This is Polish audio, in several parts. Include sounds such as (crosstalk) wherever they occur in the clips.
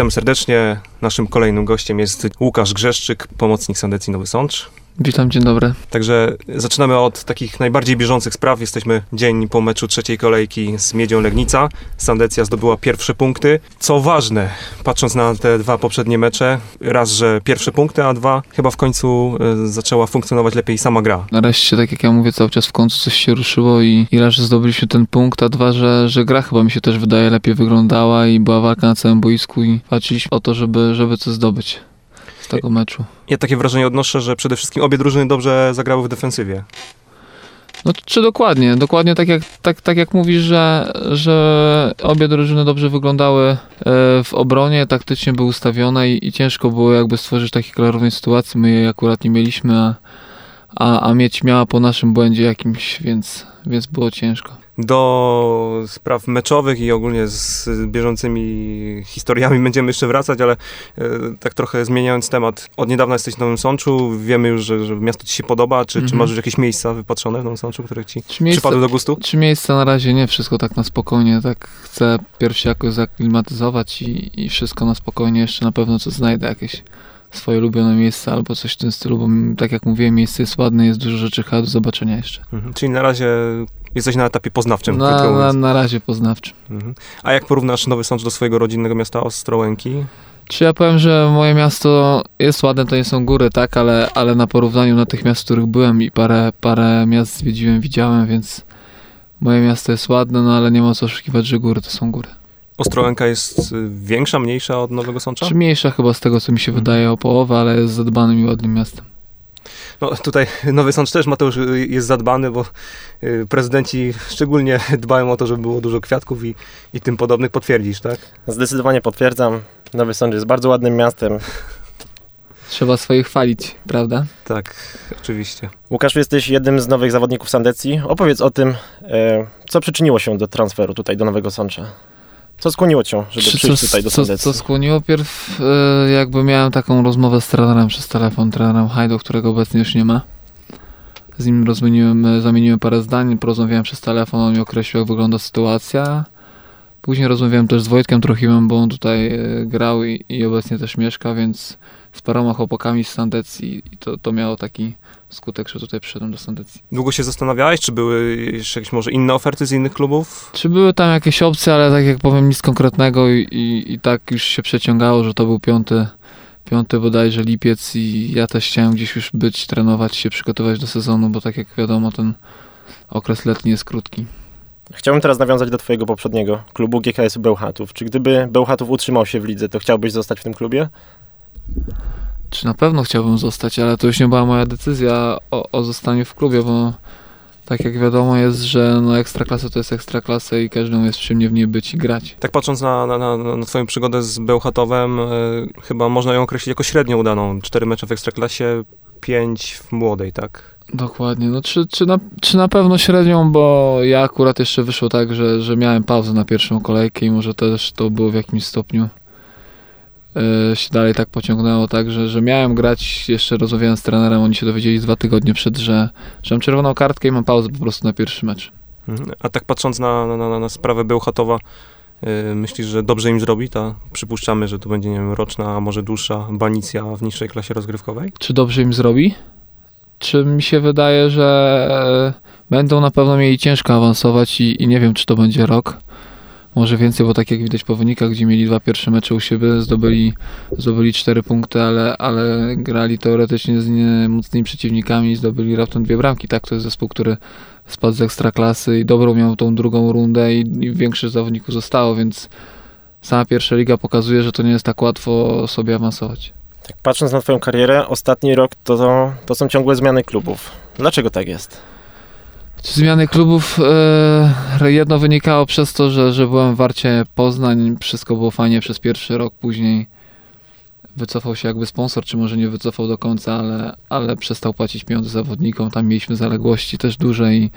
Witam serdecznie. Naszym kolejnym gościem jest Łukasz Grzeszczyk, pomocnik Sandecji Nowy Sącz. Witam, dzień dobry. Także zaczynamy od takich najbardziej bieżących spraw. Jesteśmy dzień po meczu trzeciej kolejki z Miedzią Legnica. Sandecja zdobyła pierwsze punkty. Co ważne, patrząc na te dwa poprzednie mecze, raz, że pierwsze punkty, a dwa, chyba w końcu e, zaczęła funkcjonować lepiej sama gra. Nareszcie, tak jak ja mówię, cały czas w końcu coś się ruszyło i, i raz, że zdobyliśmy ten punkt, a dwa, że, że gra chyba mi się też wydaje lepiej wyglądała i była walka na całym boisku i walczyliśmy o to, żeby, żeby coś zdobyć tego meczu. Ja takie wrażenie odnoszę, że przede wszystkim obie drużyny dobrze zagrały w defensywie. No czy dokładnie, dokładnie tak jak, tak, tak jak mówisz, że, że obie drużyny dobrze wyglądały e, w obronie, taktycznie były ustawione i, i ciężko było jakby stworzyć takiej klarownej sytuacji. My jej akurat nie mieliśmy, a, a, a mieć miała po naszym błędzie jakimś, więc, więc było ciężko. Do spraw meczowych i ogólnie z bieżącymi historiami (laughs) będziemy jeszcze wracać, ale e, tak trochę zmieniając temat. Od niedawna jesteś w Nowym Sączu, wiemy już, że, że miasto ci się podoba. Czy, czy Mhm. masz już jakieś miejsca wypatrzone w Nowym Sączu, które ci Czy miejsce, przypadły do gustu? Trzy miejsca na razie nie, wszystko tak na spokojnie, tak chcę pierw się jakoś zaklimatyzować i, i wszystko na spokojnie, jeszcze na pewno coś znajdę, jakieś swoje ulubione miejsce albo coś w tym stylu, bo tak jak mówiłem, miejsce jest ładne, jest dużo rzeczy chyba do zobaczenia jeszcze. Mhm. Czyli na razie jesteś na etapie poznawczym. Na, na, na razie poznawczym. Mhm. A jak porównasz Nowy Sącz do swojego rodzinnego miasta Ostrołęki? Czy ja powiem, że moje miasto jest ładne, to nie są góry, tak, ale, ale na porównaniu na tych miast, w których byłem i parę, parę miast zwiedziłem, widziałem, więc moje miasto jest ładne, no ale nie ma co oszukiwać, że góry to są góry. Ostrołęka jest y, większa, mniejsza od Nowego Sącza? Czy mniejsza chyba z tego, co mi się Mhm. wydaje o połowę, ale jest zadbanym i ładnym miastem. No tutaj Nowy Sącz też Mateusz y, jest zadbany, bo y, prezydenci szczególnie (laughs) dbają o to, żeby było dużo kwiatków i, i tym podobnych. Potwierdzisz, tak? Zdecydowanie potwierdzam. Nowy Sącz jest bardzo ładnym miastem. Trzeba swoich chwalić, prawda? Tak, oczywiście. Łukasz, jesteś jednym z nowych zawodników Sandecji. Opowiedz o tym, e, co przyczyniło się do transferu tutaj do Nowego Sącza. Co skłoniło cię, żeby Czy przyjść co, tutaj do co, Sandecji? co skłoniło? Pierw e, jakby miałem taką rozmowę z trenerem przez telefon, trenerem Hajdo, którego obecnie już nie ma. Z nim rozmieniłem, e, zamieniłem parę zdań, porozmawiałem przez telefon, on mi określił jak wygląda sytuacja. Później rozmawiałem też z Wojtkiem Trochimem, bo on tutaj e, grał i, i obecnie też mieszka, więc z paroma chłopakami z Sandecji i to, to miało taki skutek, że tutaj przyszedłem do Sandecji. Długo się zastanawiałeś, czy były jeszcze jakieś może inne oferty z innych klubów? Czy były tam jakieś opcje, ale tak jak powiem, nic konkretnego i, i, i tak już się przeciągało, że to był piąty, piąty bodajże lipiec i ja też chciałem gdzieś już być, trenować się, przygotować do sezonu, bo tak jak wiadomo, ten okres letni jest krótki. Chciałbym teraz nawiązać do twojego poprzedniego klubu GKS Bełchatów. Czy gdyby Bełchatów utrzymał się w lidze, to chciałbyś zostać w tym klubie? Czy na pewno chciałbym zostać, ale to już nie była moja decyzja o, o zostaniu w klubie, bo tak jak wiadomo jest, że no ekstraklasa to jest ekstraklasa i każdemu jest przyjemnie w niej być i grać. Tak patrząc na, na, na, na twoją przygodę z Bełchatowem, y, chyba można ją określić jako średnio udaną. Cztery mecze w Ekstraklasie, pięć w młodej, tak? Dokładnie. No, czy, czy, na, czy na pewno średnią, bo ja akurat jeszcze wyszło tak, że, że miałem pauzę na pierwszą kolejkę i może też to było w jakimś stopniu e, się dalej tak pociągnęło, tak, że, że miałem grać, jeszcze rozmawiałem z trenerem, oni się dowiedzieli dwa tygodnie przed, że, że mam czerwoną kartkę i mam pauzę po prostu na pierwszy mecz. Mhm. A tak patrząc na, na, na, na sprawę Bełchatowa, y, myślisz, że dobrze im zrobi ta? Przypuszczamy, że to będzie, nie wiem, roczna, a może dłuższa banicja w niższej klasie rozgrywkowej? Czy dobrze im zrobi? Czy mi się wydaje, że e, będą na pewno mieli ciężko awansować i, i nie wiem, czy to będzie rok. Może więcej, bo tak jak widać po wynikach, gdzie mieli dwa pierwsze mecze u siebie, zdobyli, zdobyli cztery punkty, ale, ale grali teoretycznie z nie, mocnymi przeciwnikami i zdobyli raptem dwie bramki. Tak, to jest zespół, który spadł z ekstraklasy i dobrą miał tą drugą rundę i, i większość zawodników zostało, więc sama pierwsza liga pokazuje, że to nie jest tak łatwo sobie awansować. Tak, patrząc na twoją karierę, ostatni rok to, to, to są ciągłe zmiany klubów. Dlaczego tak jest? Zmiany klubów e, jedno wynikało przez to, że, że byłem w Warcie Poznań, wszystko było fajnie przez pierwszy rok, później wycofał się jakby sponsor, czy może nie wycofał do końca, ale, ale przestał płacić pieniądze zawodnikom, tam mieliśmy zaległości też duże i,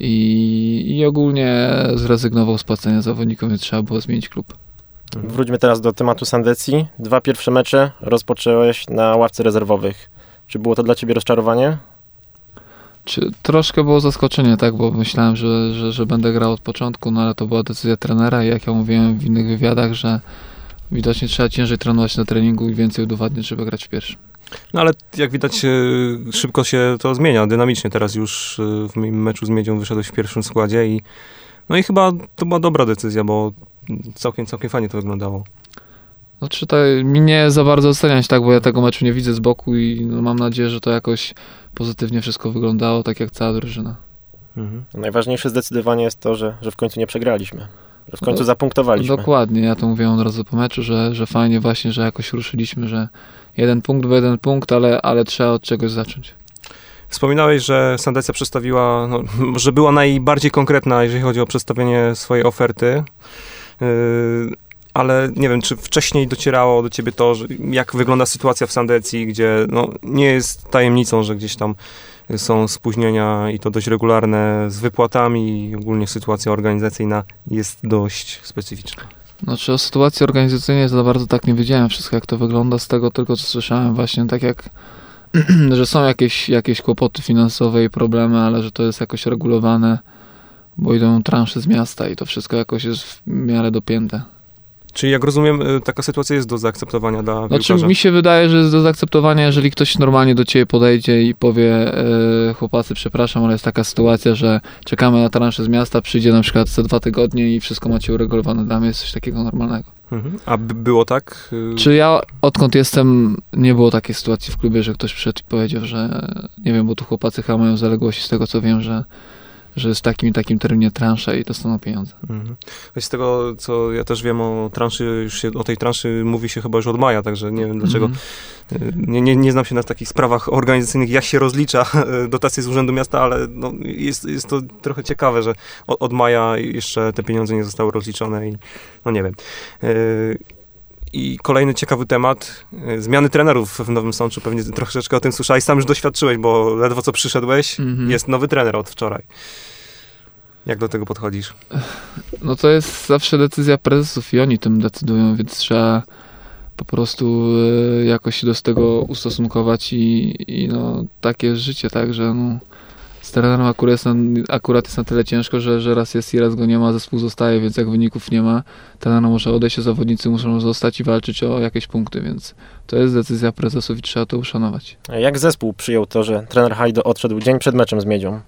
i, i ogólnie zrezygnował z płacenia zawodnikom, więc trzeba było zmienić klub. Wróćmy teraz do tematu Sandecji. Dwa pierwsze mecze rozpocząłeś na ławce rezerwowych. Czy było to dla ciebie rozczarowanie? Czy troszkę było zaskoczenie, tak, bo myślałem, że, że, że będę grał od początku, no ale to była decyzja trenera i jak ja mówiłem w innych wywiadach, że, Widocznie trzeba ciężej trenować na treningu i więcej udowadniać, żeby grać w pierwszym. No ale jak widać, e, szybko się to zmienia, dynamicznie. Teraz już e, w meczu z Miedzią wyszedłeś w pierwszym składzie i no i chyba to była dobra decyzja, bo całkiem, całkiem fajnie to wyglądało. Znaczy to mi nie za bardzo oceniać, tak, bo ja tego meczu nie widzę z boku i no, mam nadzieję, że to jakoś pozytywnie wszystko wyglądało, tak jak cała drużyna. Mhm. Najważniejsze zdecydowanie jest to, że, że w końcu nie przegraliśmy. Że w końcu No, zapunktowaliśmy. Dokładnie, ja to mówiłem od razu po meczu, że, że fajnie właśnie, że jakoś ruszyliśmy, że jeden punkt, bo jeden punkt, ale, ale trzeba od czegoś zacząć. Wspominałeś, że Sandecja przedstawiła, no, że była najbardziej konkretna, jeżeli chodzi o przedstawienie swojej oferty. Yy, ale nie wiem, czy wcześniej docierało do ciebie to, że jak wygląda sytuacja w Sandecji, gdzie no, nie jest tajemnicą, że gdzieś tam są spóźnienia i to dość regularne z wypłatami i ogólnie sytuacja organizacyjna jest dość specyficzna. Znaczy o sytuacji organizacyjnej za bardzo tak nie wiedziałem wszystko jak to wygląda, z tego tylko co słyszałem właśnie tak jak, (clears throat) że są jakieś, jakieś kłopoty finansowe i problemy, ale że to jest jakoś regulowane, bo idą transze z miasta i to wszystko jakoś jest w miarę dopięte. Czyli jak rozumiem, y, taka sytuacja jest do zaakceptowania dla Znaczy piłkarza. mi się wydaje, że jest do zaakceptowania, jeżeli ktoś normalnie do ciebie podejdzie i powie e, chłopacy, przepraszam, ale jest taka sytuacja, że czekamy na transzę z miasta, przyjdzie na przykład za dwa tygodnie i wszystko macie uregulowane. Dla mnie jest coś takiego normalnego. Mhm. A by było tak? Y, Czy ja odkąd jestem, nie było takiej sytuacji w klubie, że ktoś przyszedł i powiedział, że nie wiem, bo tu chłopacy chyba mają zaległości z tego co wiem, że, że jest w takim i takim terminie transza i dostaną pieniądze. Mhm. Z tego, co ja też wiem o transzy, już się, o tej transzy mówi się chyba już od maja, także nie wiem dlaczego. Mhm. Y, Nie, nie, nie znam się na takich sprawach organizacyjnych, jak się rozlicza y, dotacje z Urzędu Miasta, ale no, jest, jest to trochę ciekawe, że od, od maja jeszcze te pieniądze nie zostały rozliczone i no nie wiem. I kolejny ciekawy temat, y, zmiany trenerów w Nowym Sączu, pewnie troszeczkę o tym słyszałeś, sam już doświadczyłeś, bo ledwo co przyszedłeś, Mhm. jest nowy trener od wczoraj. Jak do tego podchodzisz? No to jest zawsze decyzja prezesów i oni tym decydują, więc trzeba po prostu e, jakoś się do tego ustosunkować i, i no takie życie, tak, że no, z trenerem akurat jest, na, akurat jest na tyle ciężko, że, że raz jest i raz go nie ma, zespół zostaje, więc jak wyników nie ma, trener może odejść, zawodnicy muszą zostać i walczyć o jakieś punkty, więc to jest decyzja prezesów i trzeba to uszanować. A Jak zespół przyjął to, że trener Hajdo odszedł dzień przed meczem z Miedzią?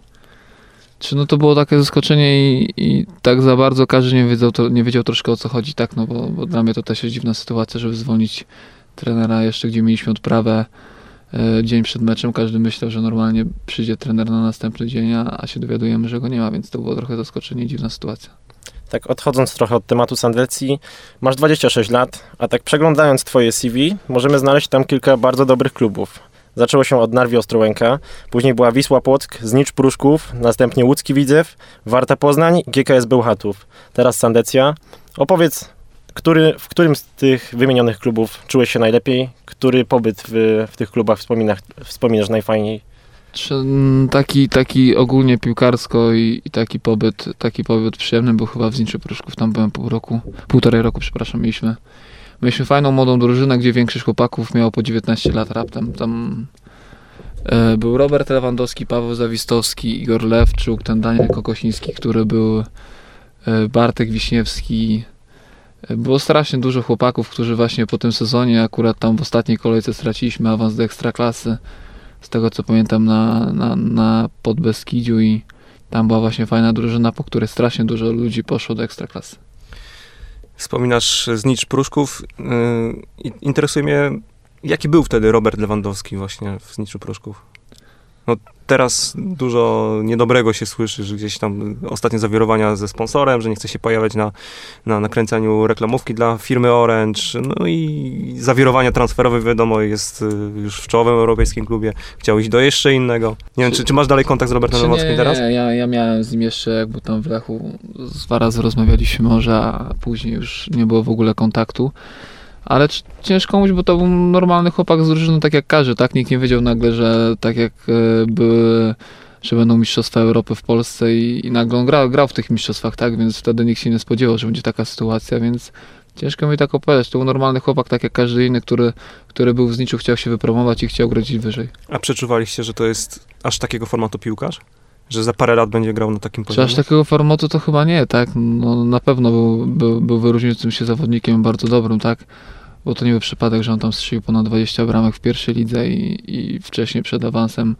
Czy no to było takie zaskoczenie i, i tak za bardzo każdy nie wiedział, to, nie wiedział troszkę o co chodzi, tak, no bo, bo dla mnie to też jest dziwna sytuacja, żeby zwolnić trenera jeszcze, gdzie mieliśmy odprawę dzień przed meczem. Każdy myślał, że normalnie przyjdzie trener na następny dzień, a, się dowiadujemy, że go nie ma, więc to było trochę zaskoczenie dziwna sytuacja. Tak odchodząc trochę od tematu Sandecji, masz 26 lat, a tak przeglądając twoje CV, możemy znaleźć tam kilka bardzo dobrych klubów. Zaczęło się od Narwi Ostrołęka, później była Wisła Płock, Znicz Pruszków, następnie Łódzki Widzew, Warta Poznań, GKS Bełchatów. Teraz Sandecja. Opowiedz, który, w którym z tych wymienionych klubów czułeś się najlepiej? Który pobyt w, w tych klubach wspominasz, wspominasz najfajniej? Mm, taki, taki ogólnie piłkarsko i, i taki pobyt, taki pobyt przyjemny był chyba w Zniczu Pruszków, tam byłem pół roku, półtorej roku, przepraszam, mieliśmy Mieliśmy fajną, młodą drużynę, gdzie większość chłopaków miało po 19 lat raptem. Tam e, był Robert Lewandowski, Paweł Zawistowski, Igor Lewczuk, ten Daniel Kokosiński, który był e, Bartek Wiśniewski. Było strasznie dużo chłopaków, którzy właśnie po tym sezonie, akurat tam w ostatniej kolejce straciliśmy awans do ekstraklasy. Z tego co pamiętam na, na, na Podbeskidziu i tam była właśnie fajna drużyna, po której strasznie dużo ludzi poszło do ekstraklasy. Wspominasz Znicz Pruszków. I- interesuje mnie, jaki był wtedy Robert Lewandowski właśnie w Zniczu Pruszków? No, teraz dużo niedobrego się słyszy, że gdzieś tam ostatnie zawirowania ze sponsorem, że nie chce się pojawiać na, na nakręcaniu reklamówki dla firmy Orange. No i zawirowania transferowe, wiadomo, jest y, już w czołowym europejskim klubie. Chciał iść do jeszcze innego. Nie wiem, czy, czy masz dalej kontakt z Robertem Lewandowskim teraz? Nie, ja, ja miałem z nim jeszcze, jakby tam w Lechu z dwa razy rozmawialiśmy może, a później już nie było w ogóle kontaktu. Ale ciężko mówić, bo to był normalny chłopak z drużyny, tak jak każdy, tak? Nikt nie wiedział nagle, że tak jak e, były, że będą Mistrzostwa Europy w Polsce i, i nagle on grał, grał w tych mistrzostwach, tak? Więc wtedy nikt się nie spodziewał, że będzie taka sytuacja, więc ciężko mi tak opowiadać. To był normalny chłopak, tak jak każdy inny, który, który był w Zniczu, chciał się wypromować i chciał grać wyżej. A przeczuwaliście, że to jest aż takiego formatu piłkarz? Że za parę lat będzie grał na takim Czy poziomie? aż takiego formatu to chyba nie, tak? No, na pewno był, był, był wyróżniającym się zawodnikiem bardzo dobrym, tak? Bo to nie był przypadek, że on tam strzelił ponad 20 bramek w pierwszej lidze i, i wcześniej przed awansem,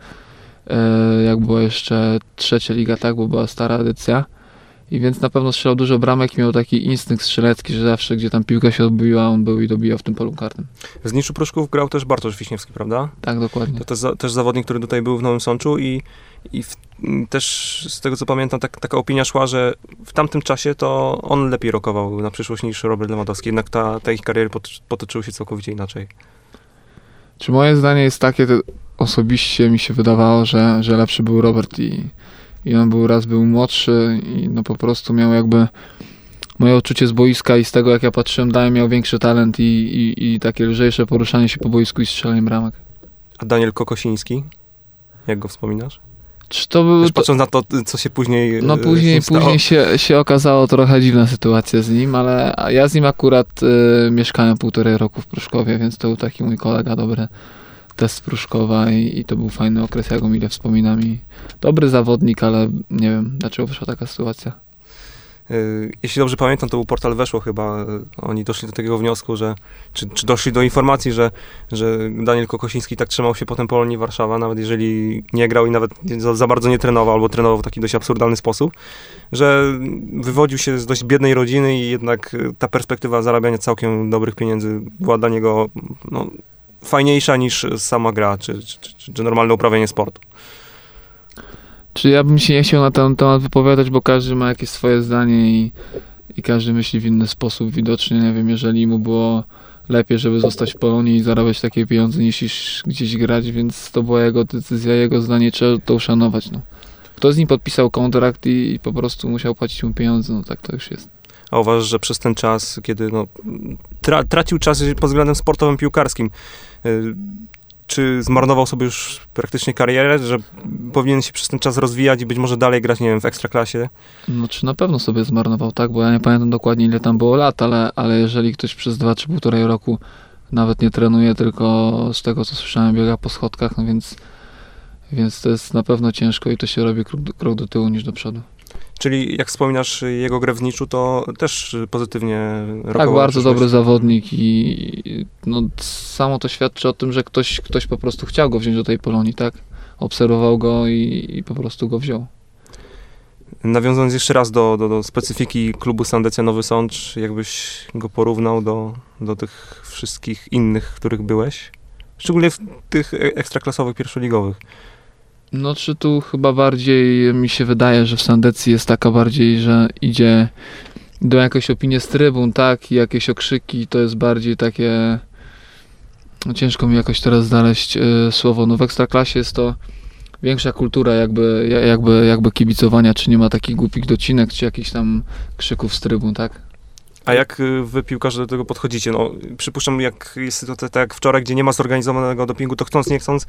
e, jak była jeszcze trzecia liga, tak? Bo była stara edycja. I więc na pewno strzelał dużo bramek i miał taki instynkt strzelecki, że zawsze gdzie tam piłka się odbiła, on był i dobijał w tym polu karnym. Z Niszu Pruszków grał też Bartosz Wiśniewski, prawda? Tak, dokładnie. To też, też zawodnik, który tutaj był w Nowym Sączu i, i w, też z tego co pamiętam, tak, taka opinia szła, że w tamtym czasie to on lepiej rokował na przyszłość niż Robert Lewandowski. Jednak ta, ta ich kariery pot, potoczyły się całkowicie inaczej. Czy moje zdanie jest takie, to osobiście mi się wydawało, że, że lepszy był Robert i, i on był raz był młodszy i no po prostu miał jakby moje odczucie z boiska i z tego jak ja patrzyłem dalej miał większy talent i, i, i takie lżejsze poruszanie się po boisku i strzelanie bramek. A Daniel Kokosiński? Jak go wspominasz? Czy to był... Też patrząc na to, co się później no e, później, później się, się okazało trochę dziwna sytuacja z nim, ale ja z nim akurat y, mieszkałem półtorej roku w Pruszkowie, więc to był taki mój kolega dobry test Pruszkowa i, i to był fajny okres, ja go mile wspominam i dobry zawodnik, ale nie wiem, dlaczego wyszła taka sytuacja. Y, Jeśli dobrze pamiętam, to był portal Weszło chyba. y, Oni doszli do takiego wniosku, że czy, czy doszli do informacji, że, że Daniel Kokosiński tak trzymał się potem Polonii Warszawa, nawet jeżeli nie grał i nawet za, za bardzo nie trenował, albo trenował w taki dość absurdalny sposób, że wywodził się z dość biednej rodziny i jednak y, ta perspektywa zarabiania całkiem dobrych pieniędzy była dla niego no, fajniejsza niż sama gra, czy, czy, czy, normalne uprawianie sportu. Czy ja bym się nie chciał na ten temat wypowiadać, bo każdy ma jakieś swoje zdanie i, i każdy myśli w inny sposób. Widocznie, nie wiem, jeżeli mu było lepiej, żeby zostać w Polonii i zarabiać takie pieniądze niż gdzieś grać, więc to była jego decyzja, jego zdanie, trzeba to uszanować. No. Kto z nim podpisał kontrakt i, i po prostu musiał płacić mu pieniądze, no tak to już jest. A uważasz, że przez ten czas, kiedy no, tra, tracił czas pod względem sportowym, piłkarskim, y, czy zmarnował sobie już praktycznie karierę, że powinien się przez ten czas rozwijać i być może dalej grać, nie wiem, w ekstraklasie? No czy na pewno sobie zmarnował, tak? Bo ja nie pamiętam dokładnie ile tam było lat, ale, ale jeżeli ktoś przez 2 czy półtorej roku nawet nie trenuje, tylko z tego co słyszałem biega po schodkach, no więc, więc to jest na pewno ciężko i to się robi krok, krok do tyłu niż do przodu. Czyli jak wspominasz jego grę w Niczu, to też pozytywnie Tak, bardzo dobry zawodnik i no, samo to świadczy o tym, że ktoś, ktoś po prostu chciał go wziąć do tej Polonii, tak? Obserwował go i, i po prostu go wziął. Nawiązując jeszcze raz do, do, do specyfiki klubu Sandecja Nowy Sącz, jakbyś go porównał do, do tych wszystkich innych, których byłeś? Szczególnie w tych e- ekstraklasowych, pierwszoligowych. No czy tu chyba bardziej mi się wydaje, że w Sandecji jest taka bardziej, że idzie do jakieś opinie z trybun, tak, i jakieś okrzyki, to jest bardziej takie no ciężko mi jakoś teraz znaleźć e, słowo, no w Ekstraklasie jest to większa kultura jakby, ja- jakby, jakby kibicowania, czy nie ma takich głupich docinek, czy jakichś tam krzyków z trybun, tak? A jak y, wy piłkarze do tego podchodzicie? No, przypuszczam, jak jest sytuacja tak jak wczoraj, gdzie nie ma zorganizowanego dopingu, to chcąc, nie chcąc,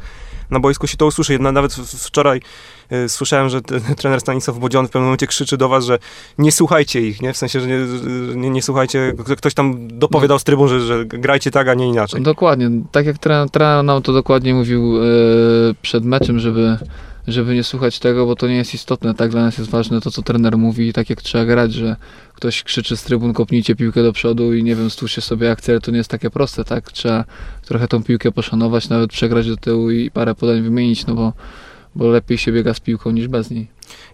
na boisku się to usłyszy. Jedna- Nawet wczoraj y, słyszałem, że t- (laughs) trener Stanisław Bodzion w pewnym momencie krzyczy do was, że nie słuchajcie ich, nie? W sensie, że nie, nie, nie słuchajcie, ktoś tam dopowiadał z trybun, że, że grajcie tak, a nie inaczej. Dokładnie, tak jak trener, trener nam to dokładnie mówił e, przed meczem, żeby, żeby nie słuchać tego, bo to nie jest istotne, tak dla nas jest ważne to, co trener mówi i tak jak trzeba grać, że ktoś krzyczy z trybun, kopnijcie piłkę do przodu i nie wiem, stwórzcie sobie akcję, ale to nie jest takie proste, tak? Trzeba trochę tą piłkę poszanować, nawet przegrać do tyłu i parę podań wymienić, no bo, bo lepiej się biega z piłką niż bez niej.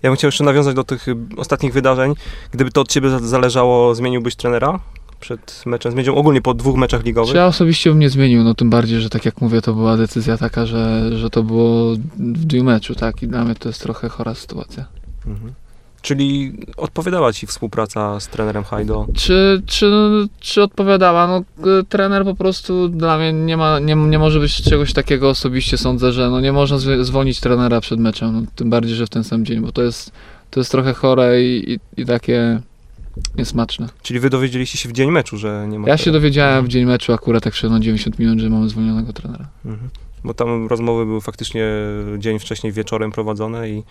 Ja bym chciał jeszcze nawiązać do tych ostatnich wydarzeń. Gdyby to od ciebie za- zależało, zmieniłbyś trenera przed meczem? Zmienił ogólnie po dwóch meczach ligowych? Ja osobiście bym nie zmienił, no tym bardziej, że tak jak mówię, to była decyzja taka, że, że to było w dniu meczu, tak? I dla mnie to jest trochę chora sytuacja. Mhm. Czyli odpowiadała ci współpraca z trenerem Hajdo? Czy, czy, czy odpowiadała? No, y, trener po prostu dla mnie nie, ma, nie, nie może być czegoś takiego osobiście sądzę, że no, nie można zwolnić trenera przed meczem, no, tym bardziej, że w ten sam dzień, bo to jest, to jest trochę chore i, i, i takie niesmaczne. Czyli wy dowiedzieliście się w dzień meczu, że nie ma Ja się dowiedziałem w dzień meczu akurat tak szedł na 90 minut, że mamy zwolnionego trenera. Mhm. Bo tam rozmowy były faktycznie dzień wcześniej wieczorem prowadzone i,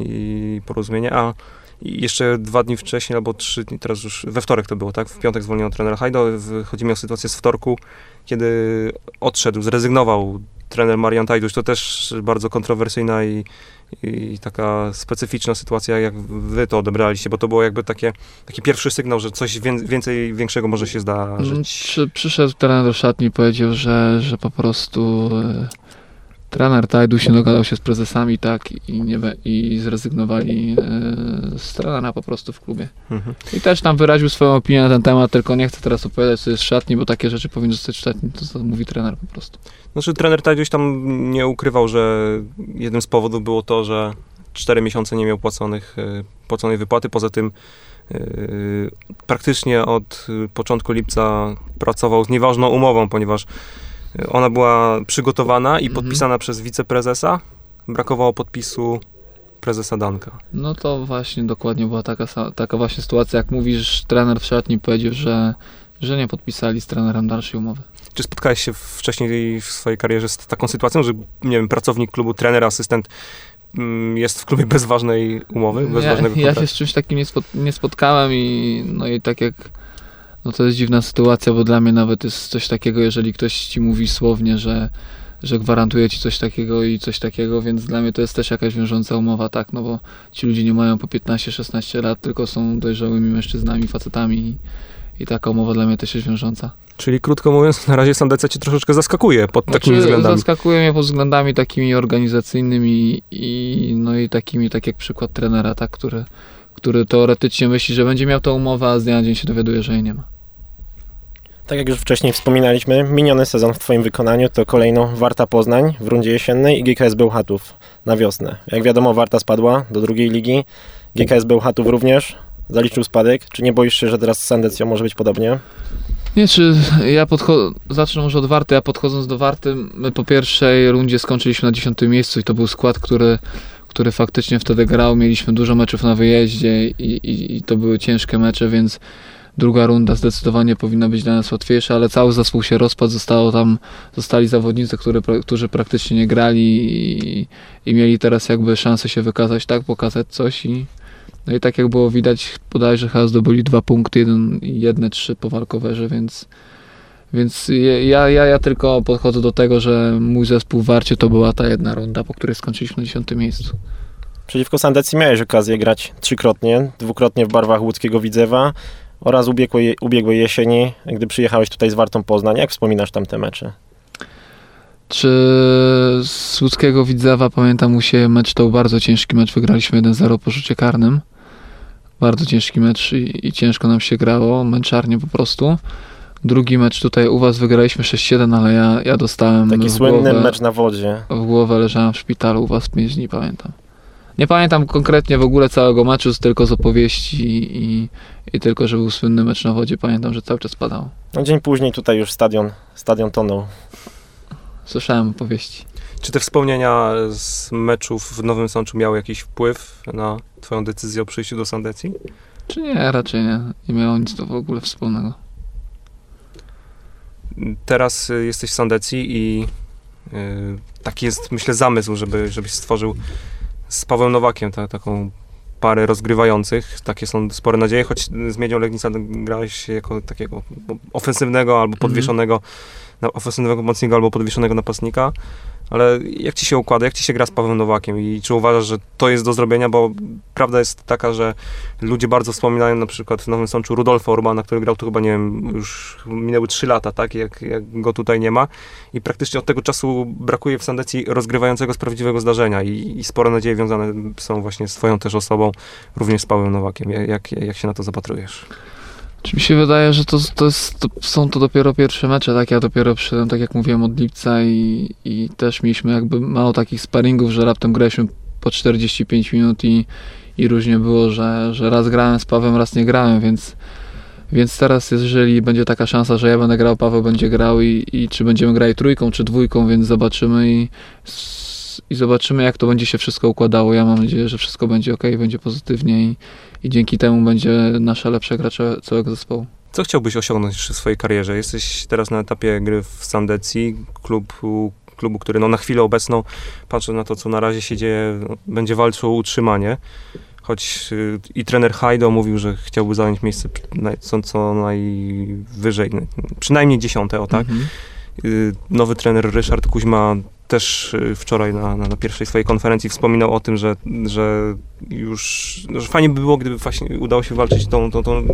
i porozumienie. A jeszcze dwa dni wcześniej, albo trzy dni, teraz już we wtorek to było, tak? W piątek zwolniono trenera Hajdo. Chodzi mi o sytuację z wtorku, kiedy odszedł, zrezygnował trener Marian Tajdusz. To też bardzo kontrowersyjna i, i taka specyficzna sytuacja, jak wy to odebraliście, bo to było jakby takie, taki pierwszy sygnał, że coś wię- więcej, większego może się zdarzyć. Mm, Przy, przyszedł trener do szatni i powiedział, że, że po prostu e, trener Tajdu się dogadał się z prezesami tak i, nie, i zrezygnowali e, z trenera po prostu w klubie. Mhm. I też tam wyraził swoją opinię na ten temat, tylko nie chcę teraz opowiadać co jest w szatni, bo takie rzeczy powinny zostać w szatni, to co mówi trener po prostu. Znaczy trener Tajduś tam nie ukrywał, że jednym z powodów było to, że 4 miesiące nie miał płaconych, y, płaconej wypłaty. Poza tym y, praktycznie od początku lipca pracował z nieważną umową, ponieważ ona była przygotowana i Mhm. podpisana przez wiceprezesa. Brakowało podpisu prezesa Danka. No to właśnie dokładnie była taka, taka właśnie sytuacja, jak mówisz, trener w szatni powiedział, że, że nie podpisali z trenerem dalszej umowy. Czy spotkałeś się wcześniej w swojej karierze z taką sytuacją, że nie wiem, pracownik klubu, trener, asystent mm, jest w klubie bez ważnej umowy, bez Ja, ważnego ja kontraktu? się z czymś takim nie, spot, nie spotkałem i no i tak jak no to jest dziwna sytuacja, bo dla mnie nawet jest coś takiego, jeżeli ktoś ci mówi słownie, że, że gwarantuje ci coś takiego i coś takiego, więc dla mnie to jest też jakaś wiążąca umowa, tak, no bo ci ludzie nie mają po 15-16 lat, tylko są dojrzałymi mężczyznami, facetami i, i taka umowa dla mnie też jest wiążąca. Czyli krótko mówiąc, na razie Sandecja cię troszeczkę zaskakuje pod takimi Znaczy, względami. Zaskakuje mnie pod względami takimi organizacyjnymi i no i takimi, tak jak przykład trenera, tak, który, który teoretycznie myśli, że będzie miał tę umowę, a z dnia na dzień się dowiaduje, że jej nie ma. Tak jak już wcześniej wspominaliśmy, miniony sezon w Twoim wykonaniu to kolejno Warta Poznań w rundzie jesiennej i GKS Bełchatów na wiosnę. Jak wiadomo, Warta spadła do drugiej ligi, GKS Bełchatów również zaliczył spadek. Czy nie boisz się, że teraz z Sandecją może być podobnie? Nie, czy ja podchodzę, zacznę może od Warty, ja podchodząc do Warty, my po pierwszej rundzie skończyliśmy na 10 miejscu i to był skład, który, który faktycznie wtedy grał, mieliśmy dużo meczów na wyjeździe i, i, i to były ciężkie mecze, więc druga runda zdecydowanie powinna być dla nas łatwiejsza, ale cały zespół się rozpadł, zostało tam, zostali zawodnicy, które, którzy praktycznie nie grali i, i mieli teraz jakby szansę się wykazać, tak, pokazać coś i no i tak jak było widać, bodajże chyba zdobyli dwa punkty, jeden, jedne trzy po walkowerze, więc, więc ja, ja, ja tylko podchodzę do tego, że mój zespół Warcie to była ta jedna runda, po której skończyliśmy na 10 miejscu. Przeciwko Sandecji miałeś okazję grać trzykrotnie, dwukrotnie w barwach łódzkiego Widzewa oraz ubiegłej, ubiegłej jesieni, gdy przyjechałeś tutaj z Wartą Poznań. Jak wspominasz tam te mecze? Czy z łódzkiego Widzewa pamiętam u siebie mecz, to był bardzo ciężki mecz, wygraliśmy 1-0 po rzucie karnym. Bardzo ciężki mecz i, i ciężko nam się grało, męczarnie po prostu. Drugi mecz tutaj u was wygraliśmy 6-1, ale ja, ja dostałem Taki słynny głowę, mecz na wodzie. w głowę, leżałem w szpitalu u was 5 dni, pamiętam. Nie pamiętam konkretnie w ogóle całego meczu, tylko z opowieści i, i tylko, że był słynny mecz na wodzie. Pamiętam, że cały czas padało. No, dzień później tutaj już stadion, stadion tonął. Słyszałem opowieści. Czy te wspomnienia z meczów w Nowym Sączu miały jakiś wpływ na twoją decyzję o przyjściu do Sandecji? Czy nie, raczej nie. Nie miało nic to w ogóle wspólnego. Teraz y, jesteś w Sandecji i y, taki jest, myślę, zamysł, żeby, żebyś stworzył z Pawłem Nowakiem ta, taką parę rozgrywających. Takie są spore nadzieje, choć z Miedzią Legnica grałeś jako takiego ofensywnego albo podwieszonego, na ofensywnego pomocnika albo podwieszonego napastnika. Ale jak ci się układa, jak ci się gra z Pawłem Nowakiem? I czy uważasz, że to jest do zrobienia, bo prawda jest taka, że ludzie bardzo wspominają na przykład w Nowym Sączu Rudolfa Urbana, który grał tu chyba, nie wiem, już minęły 3 lata, tak, jak, jak go tutaj nie ma. I praktycznie od tego czasu brakuje w Sandecji rozgrywającego z prawdziwego zdarzenia. I, i spore nadzieje wiązane są właśnie z twoją też osobą, również z Pawłem Nowakiem. Jak, jak się na to zapatrujesz? Czy mi się wydaje, że to, to, jest, to są to dopiero pierwsze mecze, tak? Ja dopiero przyszedłem, tak jak mówiłem, od lipca i, i też mieliśmy jakby mało takich sparingów, że raptem graliśmy po 45 minut i, i różnie było, że, że raz grałem z Pawem, raz nie grałem, więc, więc teraz jeżeli będzie taka szansa, że ja będę grał, Paweł będzie grał i, i czy będziemy grali trójką, czy dwójką, więc zobaczymy i, i zobaczymy jak to będzie się wszystko układało. Ja mam nadzieję, że wszystko będzie ok, będzie pozytywnie i, i dzięki temu będzie nasza lepsza gra całego zespołu. Co chciałbyś osiągnąć w swojej karierze? Jesteś teraz na etapie gry w Sandecji, klubu, klubu który no, na chwilę obecną, patrząc na to, co na razie się dzieje, będzie walczył o utrzymanie. Choć y, i trener Hajdo mówił, że chciałby zająć miejsce co, co najwyżej, przynajmniej dziesiąte, o tak. Mhm. Y, nowy trener Ryszard Kuźma też y, wczoraj na, na, na pierwszej swojej konferencji wspominał o tym, że, że już że fajnie by było, gdyby właśnie udało się walczyć tą, tą, tą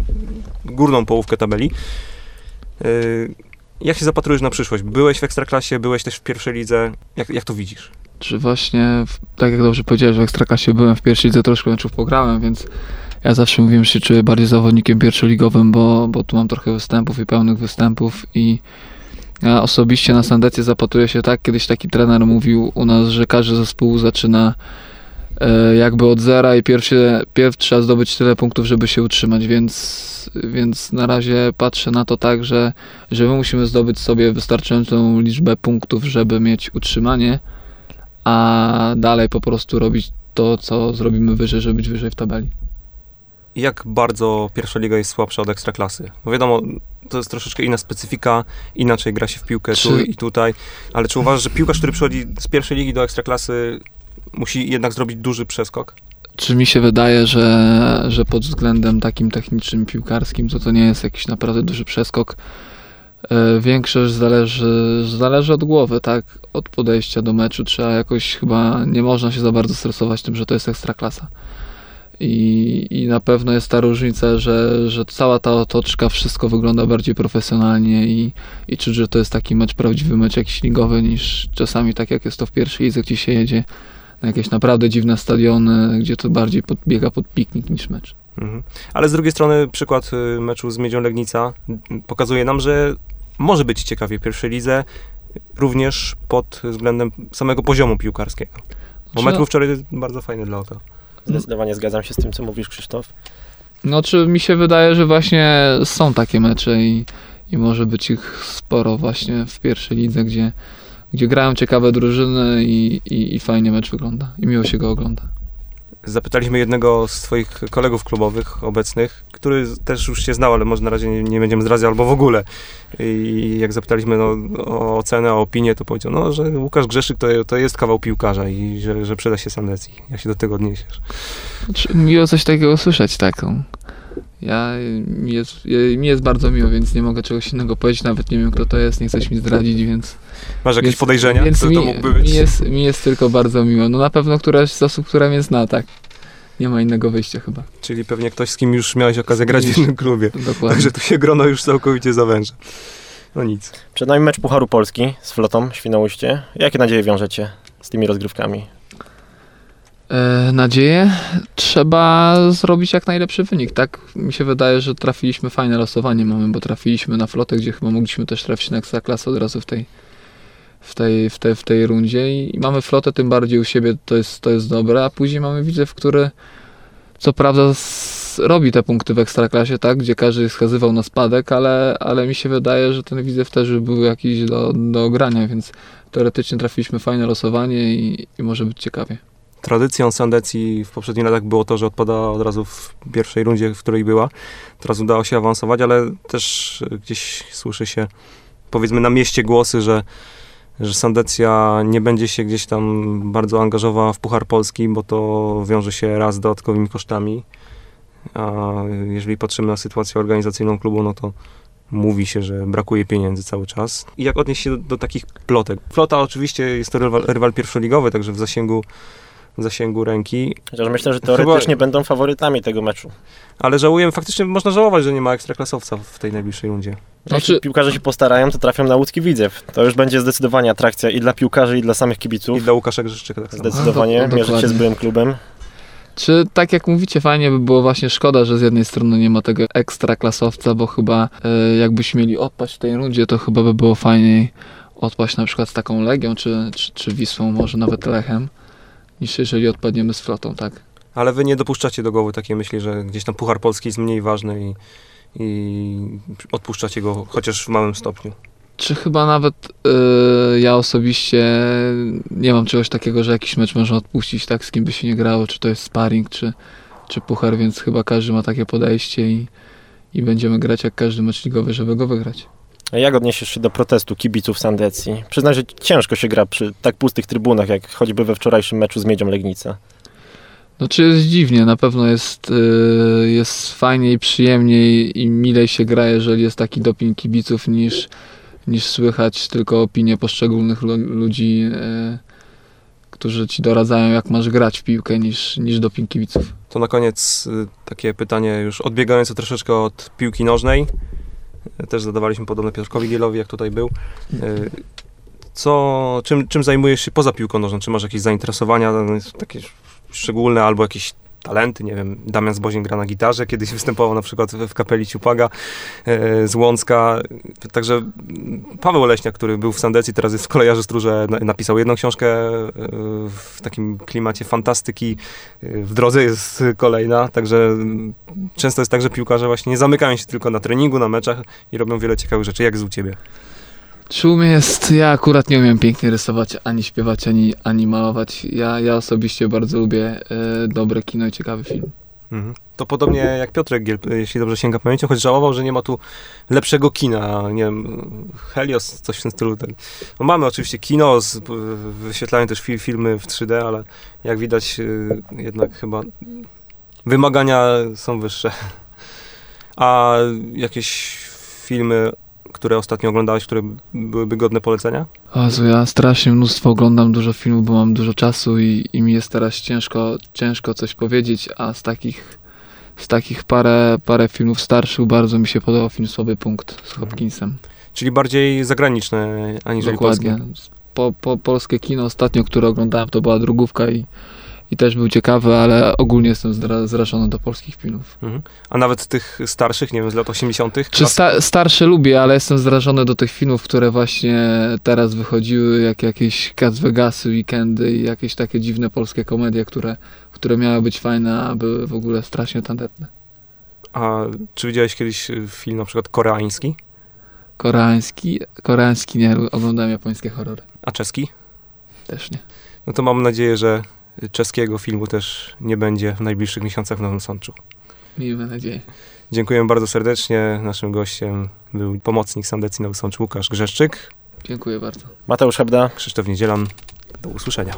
górną połówkę tabeli. Y, Jak się zapatrujesz na przyszłość? Byłeś w Ekstraklasie, byłeś też w pierwszej lidze. Jak, jak to widzisz? Czy właśnie, tak jak dobrze powiedziałeś, w Ekstraklasie byłem w pierwszej lidze, troszkę meczów pograłem, więc ja zawsze mówiłem, że się czuję bardziej zawodnikiem pierwszoligowym, bo, bo tu mam trochę występów i pełnych występów i ja osobiście na Sandecję zapatruję się tak, kiedyś taki trener mówił u nas, że każdy zespół zaczyna e, jakby od zera i pierwszy, pierw trzeba zdobyć tyle punktów, żeby się utrzymać, więc, więc na razie patrzę na to tak, że, że my musimy zdobyć sobie wystarczającą liczbę punktów, żeby mieć utrzymanie, a dalej po prostu robić to, co zrobimy wyżej, żeby być wyżej w tabeli. Jak bardzo pierwsza liga jest słabsza od ekstraklasy? Bo wiadomo, to jest troszeczkę inna specyfika, inaczej gra się w piłkę tu Czy- i tutaj, ale czy uważasz, że piłkarz, który przychodzi z pierwszej ligi do ekstraklasy, musi jednak zrobić duży przeskok? Czy mi się wydaje, że, że pod względem takim technicznym, piłkarskim, to to nie jest jakiś naprawdę duży przeskok. E, Większość zależy, zależy od głowy, tak? Od podejścia do meczu. Trzeba jakoś chyba, nie można się za bardzo stresować tym, że to jest ekstraklasa. I, I na pewno jest ta różnica, że, że cała ta otoczka, wszystko wygląda bardziej profesjonalnie i, i czuć, że to jest taki mecz, prawdziwy mecz jakiś ligowy, niż czasami tak jak jest to w pierwszej lidze, gdzie się jedzie na jakieś naprawdę dziwne stadiony, gdzie to bardziej podbiega pod piknik niż mecz. Mhm. Ale z drugiej strony przykład y, meczu z Miedzią Legnica y, pokazuje nam, że może być ciekawie w pierwszej lidze, również pod względem samego poziomu piłkarskiego. Bo Znaczy, mecz był wczoraj bardzo fajny dla oka. Zdecydowanie zgadzam się z tym, co mówisz, Krzysztof. No czy mi się wydaje, że właśnie są takie mecze i, i może być ich sporo właśnie w pierwszej lidze, gdzie, gdzie grają ciekawe drużyny i, i, i fajnie mecz wygląda i miło się go ogląda. Zapytaliśmy jednego z twoich kolegów klubowych obecnych, który też już się znał, ale może na razie nie, nie będziemy zdradzać albo w ogóle. I jak zapytaliśmy no, o ocenę, o opinię, to powiedział, no, że Łukasz Grzeszyk to, to jest kawał piłkarza i że, że przyda się Sandecji. Jak się do tego odniesiesz? Znaczy, miło coś takiego słyszeć, taką. Ja, mi jest, mi jest bardzo miło, więc nie mogę czegoś innego powiedzieć, nawet nie wiem kto to jest, nie chcesz mi zdradzić, więc... Masz jakieś więc, podejrzenia, Więc mi, to mógłby być? Mi jest, mi jest tylko bardzo miło. No na pewno któraś z osób, która mnie zna, tak. Nie ma innego wyjścia chyba. Czyli pewnie ktoś, z kim już miałeś okazję grać w innym klubie. Dokładnie. Także tu się grono już całkowicie zawęża. No nic. Przed nami mecz Pucharu Polski z flotą Świnoujście. Jakie nadzieje wiążecie z tymi rozgrywkami? E, nadzieję trzeba zrobić jak najlepszy wynik, tak? Mi się wydaje, że trafiliśmy fajne losowanie mamy, bo trafiliśmy na flotę, gdzie chyba mogliśmy też trafić na ekstraklasę od razu w tej, w tej, w tej, w tej rundzie i, mamy flotę tym bardziej u siebie, to jest, to jest dobre, a później mamy Widzew, który co prawda s- robi te punkty w ekstraklasie, tak? Gdzie każdy wskazywał na spadek, ale, ale mi się wydaje, że ten Widzew też był jakiś do, do ogrania, więc teoretycznie trafiliśmy fajne losowanie i, i może być ciekawie. Tradycją Sandecji w poprzednich latach było to, że odpada od razu w pierwszej rundzie, w której była. Teraz udało się awansować, ale też gdzieś słyszy się, powiedzmy na mieście głosy, że, że Sandecja nie będzie się gdzieś tam bardzo angażowała w Puchar Polski, bo to wiąże się raz z dodatkowymi kosztami. A jeżeli patrzymy na sytuację organizacyjną klubu, no to mówi się, że brakuje pieniędzy cały czas. I jak odnieść się do, do takich plotek? Flota oczywiście jest to rywal, rywal pierwszoligowy, także w zasięgu zasięgu ręki, Chociaż myślę, że teoretycznie będą faworytami tego meczu. ale żałuję, faktycznie można żałować, że nie ma ekstraklasowca w tej najbliższej rundzie. Jeśli Znaczy- piłkarze się postarają, to trafią na łódzki Widzew. To już będzie zdecydowanie atrakcja i dla piłkarzy, i dla samych kibiców. I dla Łukasza Grzeszczyka tak samo. Zdecydowanie No, do- mierzyć się z byłym klubem. Czy tak jak mówicie, fajnie by było właśnie szkoda, że z jednej strony nie ma tego ekstra klasowca, bo chyba e, jakbyśmy mieli odpaść w tej rundzie, to chyba by było fajniej odpaść na przykład z taką Legią, czy, czy, czy Wisłą, może nawet Lechem, niż jeżeli odpadniemy z flotą, tak? Ale wy nie dopuszczacie do głowy takiej myśli, że gdzieś tam Puchar Polski jest mniej ważny i, i odpuszczacie go chociaż w małym stopniu. Czy chyba nawet e, ja osobiście nie mam czegoś takiego, że jakiś mecz można odpuścić, tak, z kim by się nie grało, czy to jest sparring, czy, czy puchar, więc chyba każdy ma takie podejście i, i będziemy grać jak każdy mecz ligowy, żeby go wygrać. A jak odniesiesz się do protestu kibiców Sandecji? Przyznaj, że ciężko się gra przy tak pustych trybunach, jak choćby we wczorajszym meczu z Miedzią Legnica. No czy jest dziwnie, na pewno jest, y, jest fajniej, przyjemniej i milej się gra, jeżeli jest taki doping kibiców niż, niż słychać tylko opinie poszczególnych lu- ludzi, e, którzy ci doradzają, jak masz grać w piłkę, niż, niż doping kibiców. To na koniec y, takie pytanie już odbiegające troszeczkę od piłki nożnej. Też zadawaliśmy podobne Piotrkowi Gielowi, jak tutaj był. Co, czym, czym zajmujesz się poza piłką nożną? Czy masz jakieś zainteresowania no, takie szczególne albo jakieś talenty? Nie wiem, Damian Zbozin gra na gitarze, kiedyś (laughs) występował na przykład w kapeli Ciupaga y, z Łącka. Także Paweł Leśniak, który był w Sandecji, teraz jest w Kolejarzu Stróże, na- napisał jedną książkę y, w takim klimacie fantastyki, Y, w drodze jest kolejna, także często jest tak, że piłkarze właśnie nie zamykają się tylko na treningu, na meczach i robią wiele ciekawych rzeczy. Jak jest u ciebie? Mnie jest, ja akurat nie umiem pięknie rysować, ani śpiewać, ani, ani malować. Ja, ja osobiście bardzo lubię e, dobre kino i ciekawy film. Mhm. To podobnie jak Piotrek Giel, jeśli dobrze sięga pamięcią, choć żałował, że nie ma tu lepszego kina, nie wiem, Helios, coś w tym stylu. Ten. No mamy oczywiście kino, z, wyświetlają też fi, filmy w 3D, ale jak widać y, jednak chyba wymagania są wyższe. A jakieś filmy, które ostatnio oglądałeś, które byłyby godne polecenia? Jezu, ja strasznie mnóstwo oglądam dużo filmów, bo mam dużo czasu i, i mi jest teraz ciężko, ciężko coś powiedzieć, a z takich, z takich parę, parę filmów starszych bardzo mi się podobał film Słaby Punkt z Hopkinsem. Czyli bardziej zagraniczne aniżeli Dokładnie. polskie. Po, po, polskie kino ostatnio, które oglądałem, to była drugówka i, i też był ciekawy, ale ogólnie jestem zrażony do polskich filmów. Mhm. A nawet tych starszych, nie wiem, z lat 80. Czy sta- starsze lubię, ale jestem zrażony do tych filmów, które właśnie teraz wychodziły, jak jakieś Cats Vegasy, Weekendy i jakieś takie dziwne polskie komedie, które, które miały być fajne, a były w ogóle strasznie tandetne. A czy widziałeś kiedyś y, film na przykład koreański, Koreański, koreański nie, oglądałem japońskie horrory. a czeski? Też nie. No to mam nadzieję, że czeskiego filmu też nie będzie w najbliższych miesiącach w Nowym Sączu. Miejmy nadzieję. Dziękuję bardzo serdecznie. Naszym gościem był pomocnik Sandecji Nowy Sącz Łukasz Grzeszczyk, Dziękuję bardzo. Mateusz Hebda, Krzysztof Niedzielan. Do usłyszenia.